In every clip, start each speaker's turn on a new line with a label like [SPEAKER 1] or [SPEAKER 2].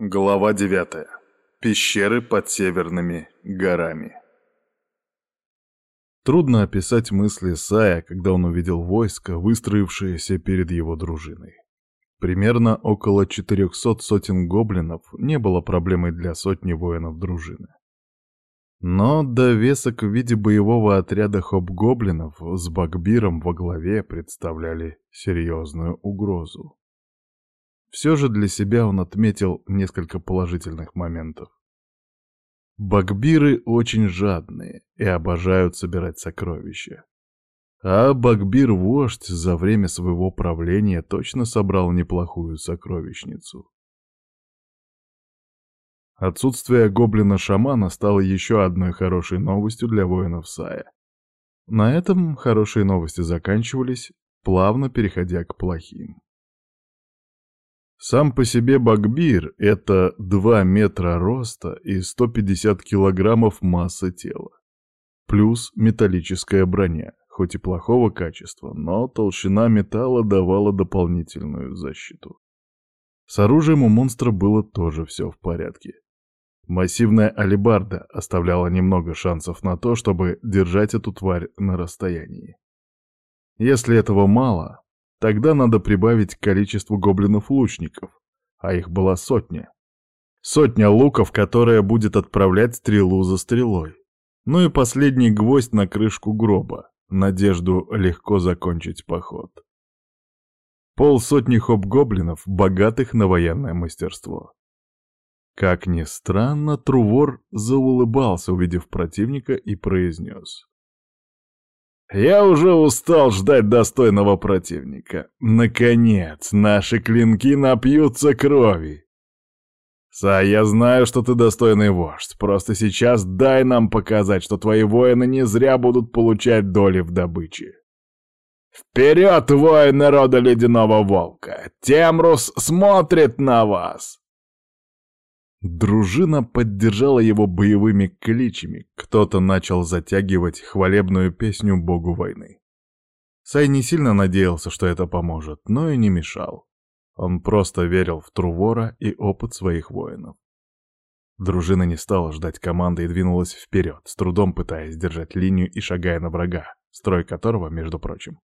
[SPEAKER 1] Глава 9. Пещеры под северными горами. Трудно описать мысли Сая, когда он увидел войско, выстроившееся перед его дружиной. Примерно около 400 сотен гоблинов не было проблемой для сотни воинов дружины. Но довесок в виде боевого отряда хоп-гоблинов с Багбиром во главе представляли серьезную угрозу. Все же для себя он отметил несколько положительных моментов. Багбиры очень жадные и обожают собирать сокровища. А Багбир-вождь за время своего правления точно собрал неплохую сокровищницу. Отсутствие гоблина-шамана стало еще одной хорошей новостью для воинов Сая. На этом хорошие новости заканчивались, плавно переходя к плохим. Сам по себе Багбир — это 2 метра роста и 150 килограммов массы тела. Плюс металлическая броня, хоть и плохого качества, но толщина металла давала дополнительную защиту. С оружием у монстра было тоже все в порядке. Массивная алебарда оставляла немного шансов на то, чтобы держать эту тварь на расстоянии. Если этого мало, Тогда надо прибавить к количеству гоблинов-лучников, а их была сотня. Сотня луков, которая будет отправлять стрелу за стрелой. Ну и последний гвоздь на крышку гроба, надежду легко закончить поход. Полсотни хоп-гоблинов, богатых на военное мастерство. Как ни странно, Трувор заулыбался, увидев противника, и произнес. Я уже устал ждать достойного противника. Наконец, наши клинки напьются крови. Са, я знаю, что ты достойный вождь. Просто сейчас дай нам показать, что твои воины не зря будут получать доли в добыче. Вперед, воин народа Ледяного Волка! Темрус смотрит на вас! Дружина поддержала его боевыми кличами, кто-то начал затягивать хвалебную песню богу войны. Сай не сильно надеялся, что это поможет, но и не мешал. Он просто верил в Трувора и опыт своих воинов. Дружина не стала ждать команды и двинулась вперед, с трудом пытаясь держать линию и шагая на врага, строй которого, между прочим,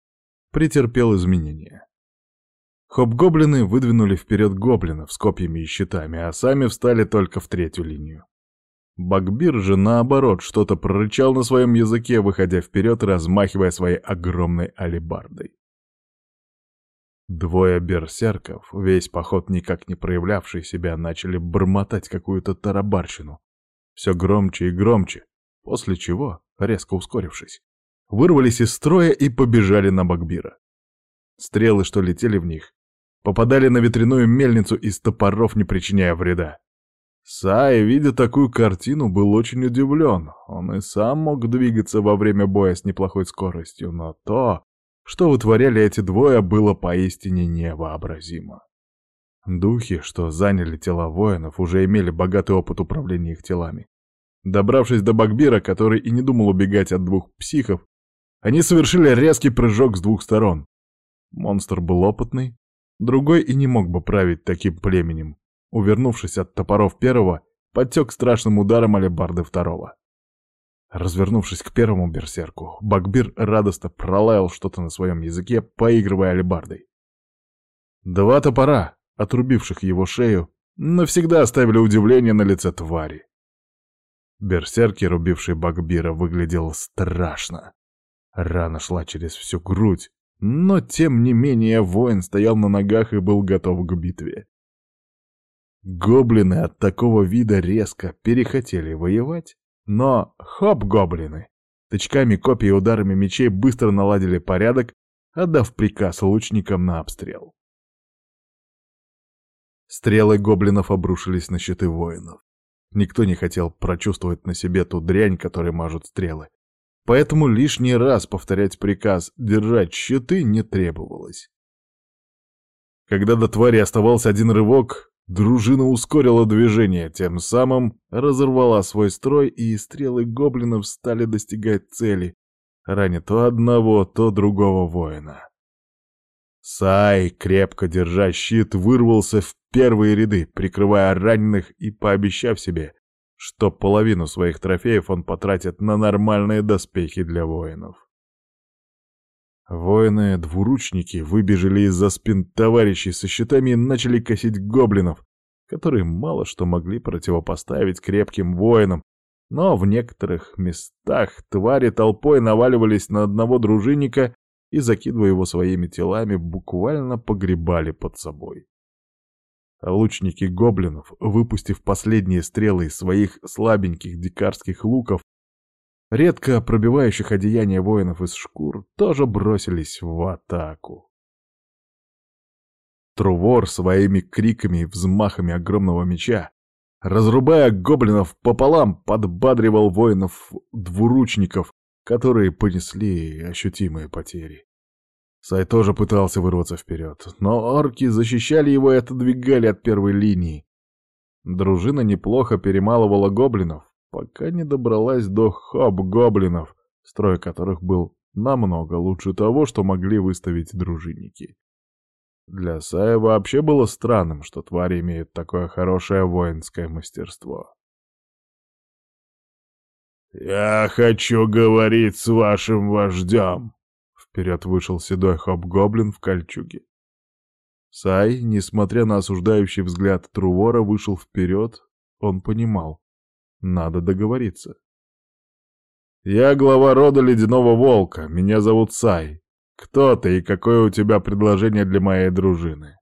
[SPEAKER 1] претерпел изменения. Хоб-гоблины выдвинули вперед гоблинов с копьями и щитами, а сами встали только в третью линию. Багбир же, наоборот, что-то прорычал на своем языке, выходя вперед размахивая своей огромной алебардой. Двое берсерков, весь поход никак не проявлявший себя, начали бормотать какую-то тарабарщину. Все громче и громче, после чего, резко ускорившись, вырвались из строя и побежали на Багбира. Стрелы, что летели в них, попадали на ветряную мельницу из топоров, не причиняя вреда. Сай, видя такую картину, был очень удивлен. Он и сам мог двигаться во время боя с неплохой скоростью, но то, что вытворяли эти двое, было поистине невообразимо. Духи, что заняли тела воинов, уже имели богатый опыт управления их телами. Добравшись до Багбира, который и не думал убегать от двух психов, они совершили резкий прыжок с двух сторон. Монстр был опытный, Другой и не мог бы править таким племенем. Увернувшись от топоров первого, подтек страшным ударом алебарды второго. Развернувшись к первому берсерку, Багбир радостно пролаял что-то на своем языке, поигрывая алебардой. Два топора, отрубивших его шею, навсегда оставили удивление на лице твари. Берсерки, рубивший Багбира, выглядел страшно. Рана шла через всю грудь, но, тем не менее, воин стоял на ногах и был готов к битве. Гоблины от такого вида резко перехотели воевать, но хоп-гоблины! Тычками, копий и ударами мечей быстро наладили порядок, отдав приказ лучникам на обстрел. Стрелы гоблинов обрушились на щиты воинов. Никто не хотел прочувствовать на себе ту дрянь, которой мажут стрелы. Поэтому лишний раз повторять приказ держать щиты не требовалось. Когда до твари оставался один рывок, дружина ускорила движение, тем самым разорвала свой строй, и стрелы гоблинов стали достигать цели, раня то одного, то другого воина. Сай, крепко держа щит, вырвался первые ряды, прикрывая раненых и пообещав себе, что половину своих трофеев он потратит на нормальные доспехи для воинов. Воины-двуручники выбежали из-за спин товарищей со щитами и начали косить гоблинов, которые мало что могли противопоставить крепким воинам, но в некоторых местах твари толпой наваливались на одного дружинника и, закидывая его своими телами, буквально погребали под собой. Лучники гоблинов, выпустив последние стрелы из своих слабеньких дикарских луков, редко пробивающих одеяния воинов из шкур, тоже бросились в атаку. Трувор своими криками и взмахами огромного меча, разрубая гоблинов пополам, подбадривал воинов-двуручников, которые понесли ощутимые потери. Сай тоже пытался вырваться вперед, но орки защищали его и отодвигали от первой линии. Дружина неплохо перемалывала гоблинов, пока не добралась до хоб-гоблинов, строй которых был намного лучше того, что могли выставить дружинники. Для Сая вообще было странным, что твари имеют такое хорошее воинское мастерство. «Я хочу говорить с вашим вождем!» Вперед вышел седой хоб-гоблин в кольчуге. Сай, несмотря на осуждающий взгляд Трувора, вышел вперед, он понимал. Надо договориться. «Я глава рода Ледяного Волка, меня зовут Сай. Кто ты и какое у тебя предложение для моей дружины?»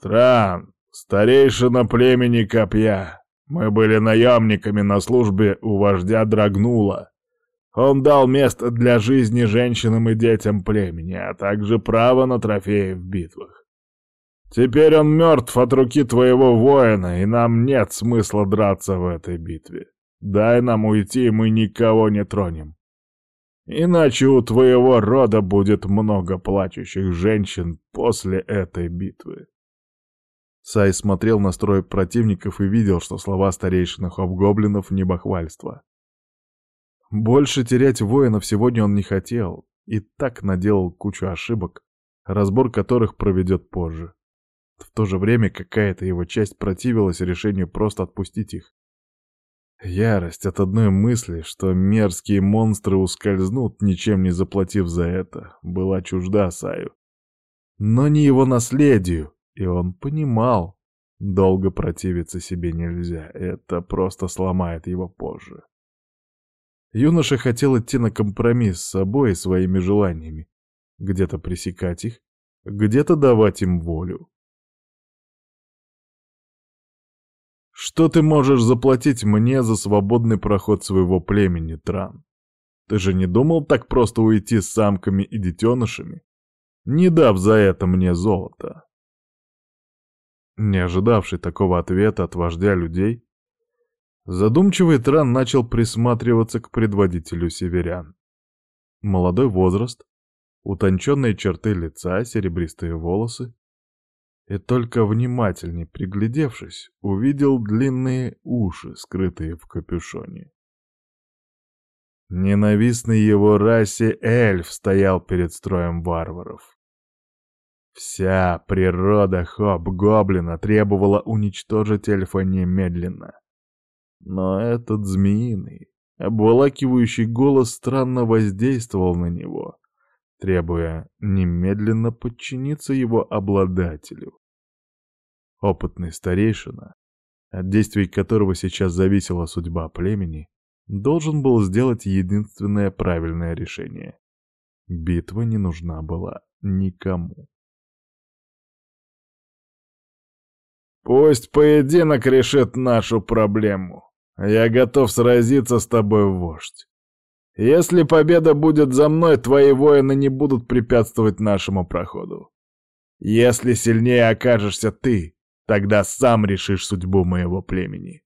[SPEAKER 1] «Тран, старейшина племени Копья. Мы были наемниками на службе у вождя Драгнула. Он дал место для жизни женщинам и детям племени, а также право на трофеи в битвах. Теперь он мертв от руки твоего воина, и нам нет смысла драться в этой битве. Дай нам уйти, и мы никого не тронем. Иначе у твоего рода будет много плачущих женщин после этой битвы. Сай смотрел на строй противников и видел, что слова старейшинных обгоблинов — не бахвальство. Больше терять воинов сегодня он не хотел, и так наделал кучу ошибок, разбор которых проведет позже. В то же время какая-то его часть противилась решению просто отпустить их. Ярость от одной мысли, что мерзкие монстры ускользнут, ничем не заплатив за это, была чужда Саю. Но не его наследию, и он понимал, долго противиться себе нельзя, это просто сломает его позже. Юноша хотел идти на компромисс с собой и своими желаниями, где-то пресекать их, где-то давать им волю. Что ты можешь заплатить мне за свободный проход своего племени, Тран? Ты же не думал так просто уйти с самками и детенышами, не дав за это мне золото? Не ожидавший такого ответа от вождя людей, задумчивый Тран начал присматриваться к предводителю северян. Молодой возраст, утонченные черты лица, серебристые волосы, и только внимательней приглядевшись, увидел длинные уши, скрытые в капюшоне. Ненавистный его расе эльф стоял перед строем варваров. Вся природа Хоб-Гоблина требовала уничтожить эльфа немедленно. Но этот змеиный, обволакивающий голос странно воздействовал на него, требуя немедленно подчиниться его обладателю. Опытный старейшина, от действий которого сейчас зависела судьба племени, должен был сделать единственное правильное решение. Битва не нужна была никому. «Пусть поединок решит нашу проблему. Я готов сразиться с тобой, вождь. Если победа будет за мной, твои воины не будут препятствовать нашему проходу. Если сильнее окажешься ты, тогда сам решишь судьбу моего племени.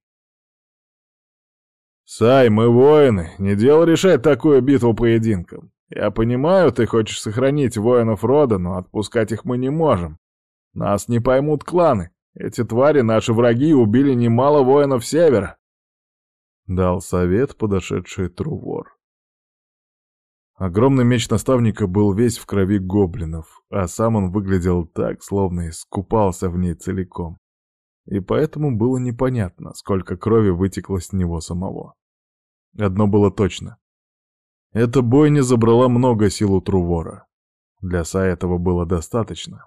[SPEAKER 1] Сай, мы воины, не дело решать такую битву поединком. Я понимаю, ты хочешь сохранить воинов рода, но отпускать их мы не можем. Нас не поймут кланы. Эти твари, наши враги, убили немало воинов севера. Дал совет подошедший Трувор. Огромный меч наставника был весь в крови гоблинов, а сам он выглядел так, словно искупался в ней целиком. И поэтому было непонятно, сколько крови вытекло с него самого. Одно было точно. Эта бойня забрала много сил у Трувора. Для Са этого было достаточно.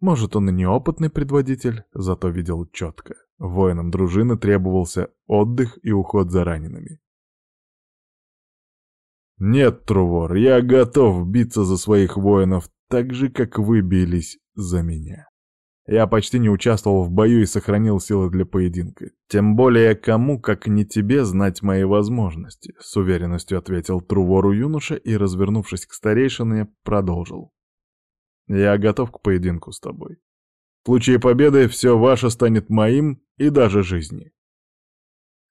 [SPEAKER 1] Может, он и неопытный предводитель, зато видел четко. Воинам дружины требовался отдых и уход за ранеными. «Нет, Трувор, я готов биться за своих воинов так же, как вы бились за меня. Я почти не участвовал в бою и сохранил силы для поединка. Тем более кому, как не тебе, знать мои возможности», — с уверенностью ответил Трувору юноша и, развернувшись к старейшине, продолжил. «Я готов к поединку с тобой. В случае победы все ваше станет моим и даже жизни».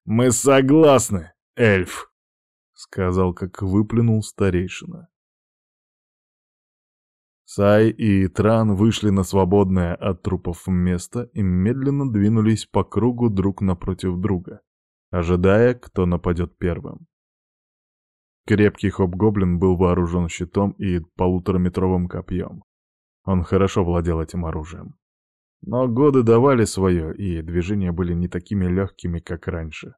[SPEAKER 1] «Мы согласны, эльф!» — сказал, как выплюнул старейшина. Сай и Тран вышли на свободное от трупов место и медленно двинулись по кругу друг напротив друга, ожидая, кто нападет первым. Крепкий хоп-гоблин был вооружен щитом и полутораметровым копьем. Он хорошо владел этим оружием. Но годы давали свое, и движения были не такими легкими, как раньше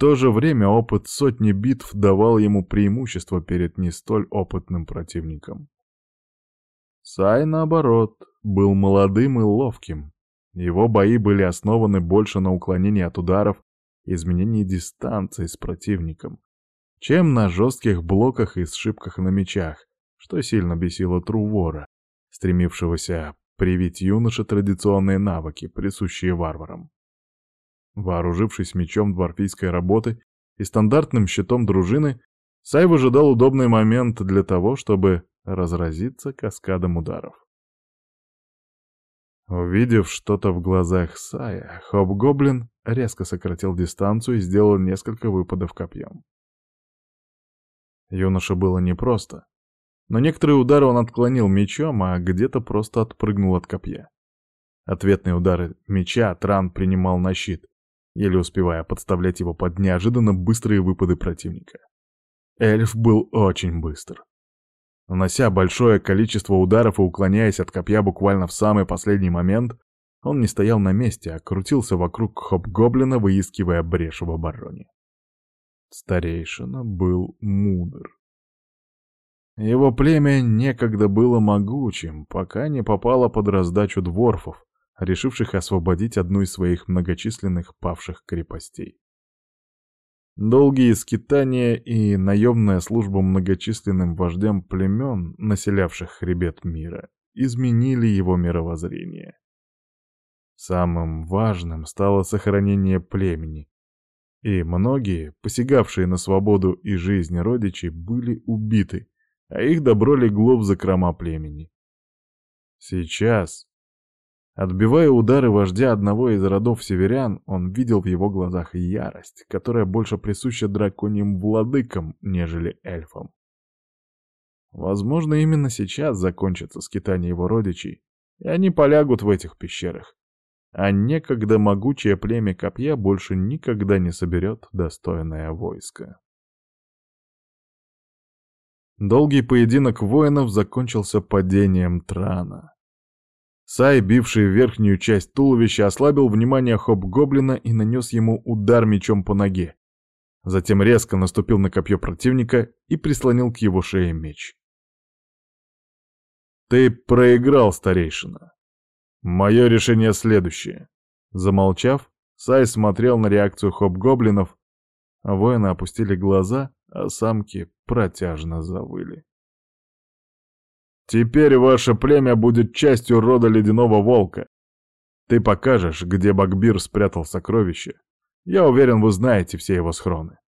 [SPEAKER 1] то же время опыт сотни битв давал ему преимущество перед не столь опытным противником. Сай, наоборот, был молодым и ловким. Его бои были основаны больше на уклонении от ударов и изменении дистанции с противником, чем на жестких блоках и сшибках на мечах, что сильно бесило Трувора, стремившегося привить юноше традиционные навыки, присущие варварам. Вооружившись мечом дворфийской работы и стандартным щитом дружины, Сай выжидал удобный момент для того, чтобы разразиться каскадом ударов. Увидев что-то в глазах Сая, Хоп-Гоблин резко сократил дистанцию и сделал несколько выпадов копьем. Юноше было непросто, но некоторые удары он отклонил мечом, а где-то просто отпрыгнул от копья. Ответные удары меча Тран принимал на щит, еле успевая подставлять его под неожиданно быстрые выпады противника. Эльф был очень быстр. Нанося большое количество ударов и уклоняясь от копья буквально в самый последний момент, он не стоял на месте, а крутился вокруг хоп-гоблина, выискивая брешь в обороне. Старейшина был мудр. Его племя некогда было могучим, пока не попало под раздачу дворфов, решивших освободить одну из своих многочисленных павших крепостей. Долгие скитания и наемная служба многочисленным вождям племен, населявших хребет мира, изменили его мировоззрение. Самым важным стало сохранение племени, и многие, посягавшие на свободу и жизнь родичей, были убиты, а их добро легло в закрома племени. Сейчас, Отбивая удары вождя одного из родов северян, он видел в его глазах ярость, которая больше присуща драконьим владыкам, нежели эльфам. Возможно, именно сейчас закончится скитание его родичей, и они полягут в этих пещерах. А некогда могучее племя копья больше никогда не соберет достойное войско. Долгий поединок воинов закончился падением Трана. Сай, бивший верхнюю часть туловища, ослабил внимание Хоп-Гоблина и нанес ему удар мечом по ноге. Затем резко наступил на копье противника и прислонил к его шее меч. «Ты проиграл, старейшина. Мое решение следующее». Замолчав, Сай смотрел на реакцию Хоп-Гоблинов, а воины опустили глаза, а самки протяжно завыли. Теперь ваше племя будет частью рода Ледяного Волка. Ты покажешь, где Багбир спрятал сокровища. Я уверен, вы знаете все его схроны.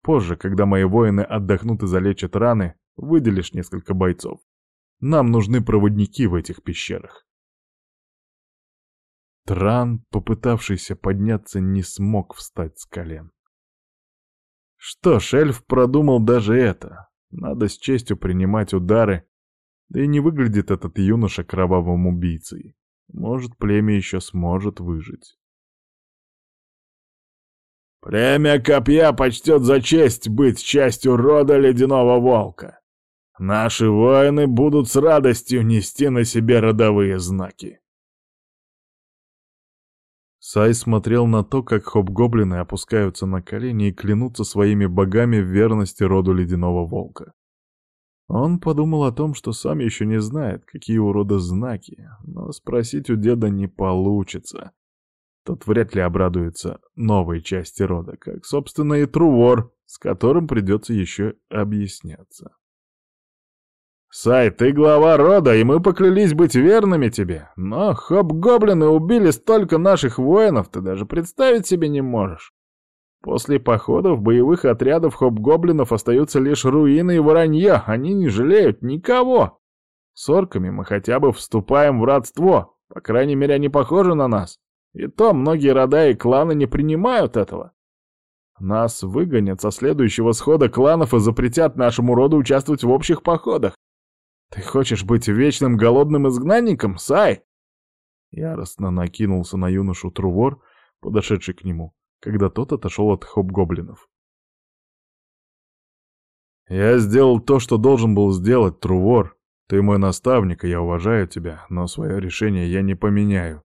[SPEAKER 1] Позже, когда мои воины отдохнут и залечат раны, выделишь несколько бойцов. Нам нужны проводники в этих пещерах. Тран, попытавшийся подняться, не смог встать с колен. Что ж, эльф продумал даже это. Надо с честью принимать удары да и не выглядит этот юноша кровавым убийцей. Может, племя еще сможет выжить. Племя Копья почтет за честь быть частью рода Ледяного Волка. Наши воины будут с радостью нести на себе родовые знаки. Сай смотрел на то, как хоп-гоблины опускаются на колени и клянутся своими богами в верности роду Ледяного Волка. Он подумал о том, что сам еще не знает, какие у рода знаки, но спросить у деда не получится. Тот вряд ли обрадуется новой части рода, как, собственно, и Трувор, с которым придется еще объясняться. «Сай, ты глава рода, и мы поклялись быть верными тебе. Но хоп-гоблины убили столько наших воинов, ты даже представить себе не можешь. После походов боевых отрядов хоп-гоблинов остаются лишь руины и воронье, они не жалеют никого. С орками мы хотя бы вступаем в родство, по крайней мере, они похожи на нас. И то многие рода и кланы не принимают этого. Нас выгонят со следующего схода кланов и запретят нашему роду участвовать в общих походах. Ты хочешь быть вечным голодным изгнанником, Сай?» Яростно накинулся на юношу Трувор, подошедший к нему, когда тот отошел от хоп-гоблинов. «Я сделал то, что должен был сделать, Трувор. Ты мой наставник, и я уважаю тебя, но свое решение я не поменяю.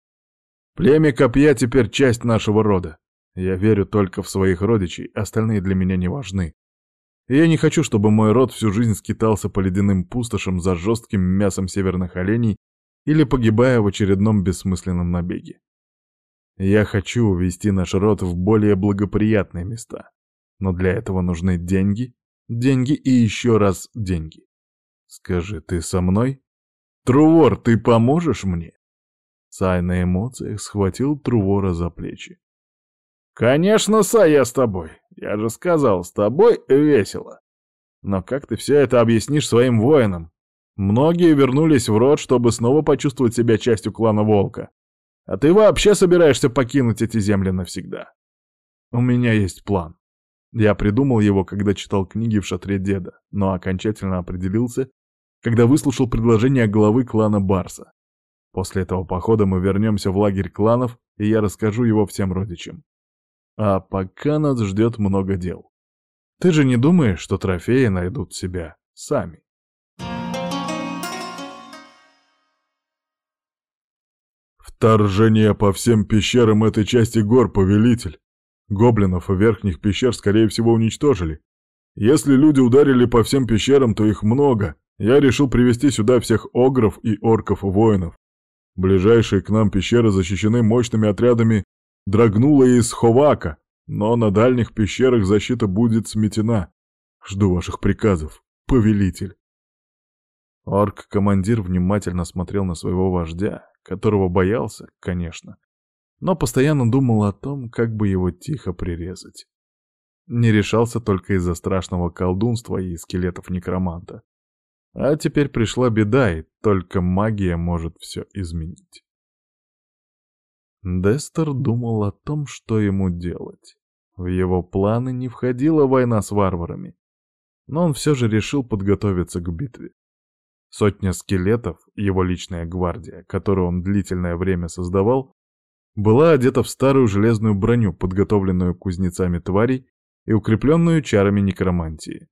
[SPEAKER 1] Племя Копья теперь часть нашего рода. Я верю только в своих родичей, остальные для меня не важны. И я не хочу, чтобы мой род всю жизнь скитался по ледяным пустошам за жестким мясом северных оленей или погибая в очередном бессмысленном набеге. Я хочу увести наш род в более благоприятные места. Но для этого нужны деньги, деньги и еще раз деньги. Скажи, ты со мной? Трувор, ты поможешь мне? Сай на эмоциях схватил Трувора за плечи. «Конечно, Сай, я с тобой. Я же сказал, с тобой весело. Но как ты все это объяснишь своим воинам? Многие вернулись в род, чтобы снова почувствовать себя частью клана Волка. А ты вообще собираешься покинуть эти земли навсегда? У меня есть план. Я придумал его, когда читал книги в шатре деда, но окончательно определился, когда выслушал предложение главы клана Барса. После этого похода мы вернемся в лагерь кланов, и я расскажу его всем родичам. А пока нас ждет много дел. Ты же не думаешь, что трофеи найдут себя сами? Вторжение по всем пещерам этой части гор, повелитель. Гоблинов и верхних пещер, скорее всего, уничтожили. Если люди ударили по всем пещерам, то их много. Я решил привести сюда всех огров и орков-воинов. Ближайшие к нам пещеры защищены мощными отрядами Драгнула из Ховака, но на дальних пещерах защита будет сметена. Жду ваших приказов, повелитель. Орк-командир внимательно смотрел на своего вождя, которого боялся, конечно, но постоянно думал о том, как бы его тихо прирезать. Не решался только из-за страшного колдунства и скелетов некроманта. А теперь пришла беда, и только магия может все изменить. Дестер думал о том, что ему делать. В его планы не входила война с варварами, но он все же решил подготовиться к битве. Сотня скелетов, его личная гвардия, которую он длительное время создавал, была одета в старую железную броню, подготовленную кузнецами тварей и укрепленную чарами некромантии.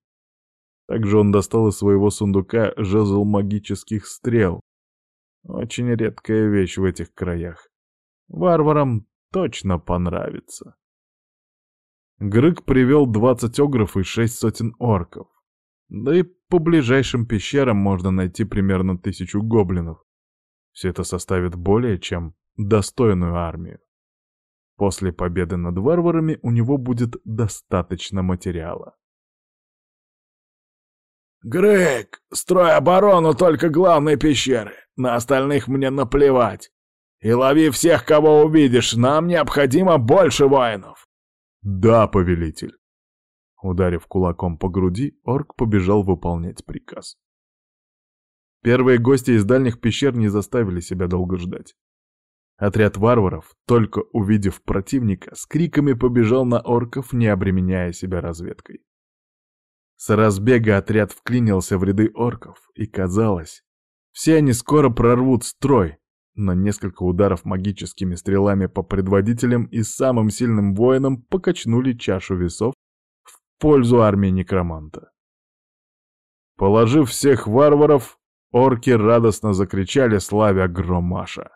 [SPEAKER 1] Также он достал из своего сундука жезл магических стрел. Очень редкая вещь в этих краях. Варварам точно понравится. Грык привел двадцать огров и шесть сотен орков. Да и по ближайшим пещерам можно найти примерно тысячу гоблинов. Все это составит более чем достойную армию. После победы над варварами у него будет достаточно материала. «Грег, строй оборону только главной пещеры. На остальных мне наплевать. И лови всех, кого увидишь, нам необходимо больше воинов!» «Да, повелитель!» Ударив кулаком по груди, орк побежал выполнять приказ. Первые гости из дальних пещер не заставили себя долго ждать. Отряд варваров, только увидев противника, с криками побежал на орков, не обременяя себя разведкой. С разбега отряд вклинился в ряды орков, и казалось, все они скоро прорвут строй, но несколько ударов магическими стрелами по предводителям и самым сильным воинам покачнули чашу весов в пользу армии некроманта. Положив всех варваров, орки радостно закричали, славя Громаша.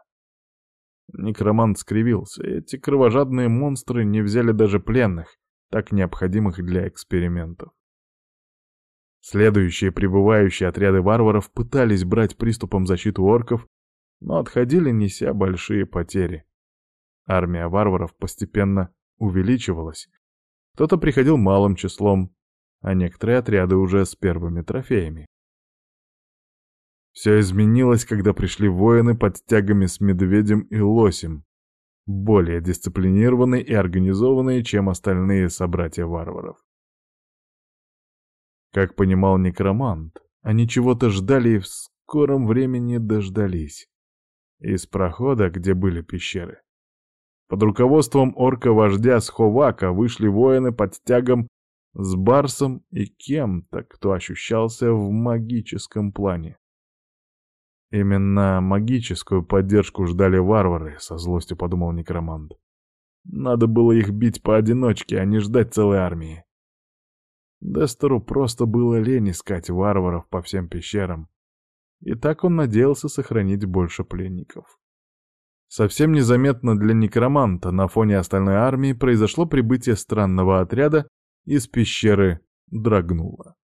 [SPEAKER 1] Некромант скривился. Эти кровожадные монстры не взяли даже пленных, так необходимых для экспериментов. Следующие прибывающие отряды варваров пытались брать приступом защиту орков, но отходили, неся большие потери. Армия варваров постепенно увеличивалась. Кто-то приходил малым числом, а некоторые отряды уже с первыми трофеями. Все изменилось, когда пришли воины под тягами с медведем и лосем, более дисциплинированные и организованные, чем остальные собратья варваров. Как понимал некромант, они чего-то ждали и в скором времени дождались. Из прохода, где были пещеры. Под руководством орка-вождя Сховака вышли воины под тягом с Барсом и кем-то, кто ощущался в магическом плане. Именно магическую поддержку ждали варвары, со злостью подумал некромант. Надо было их бить поодиночке, а не ждать целой армии. Дестеру просто было лень искать варваров по всем пещерам. И так он надеялся сохранить больше пленников. Совсем незаметно для некроманта на фоне остальной армии произошло прибытие странного отряда из пещеры Драгнула.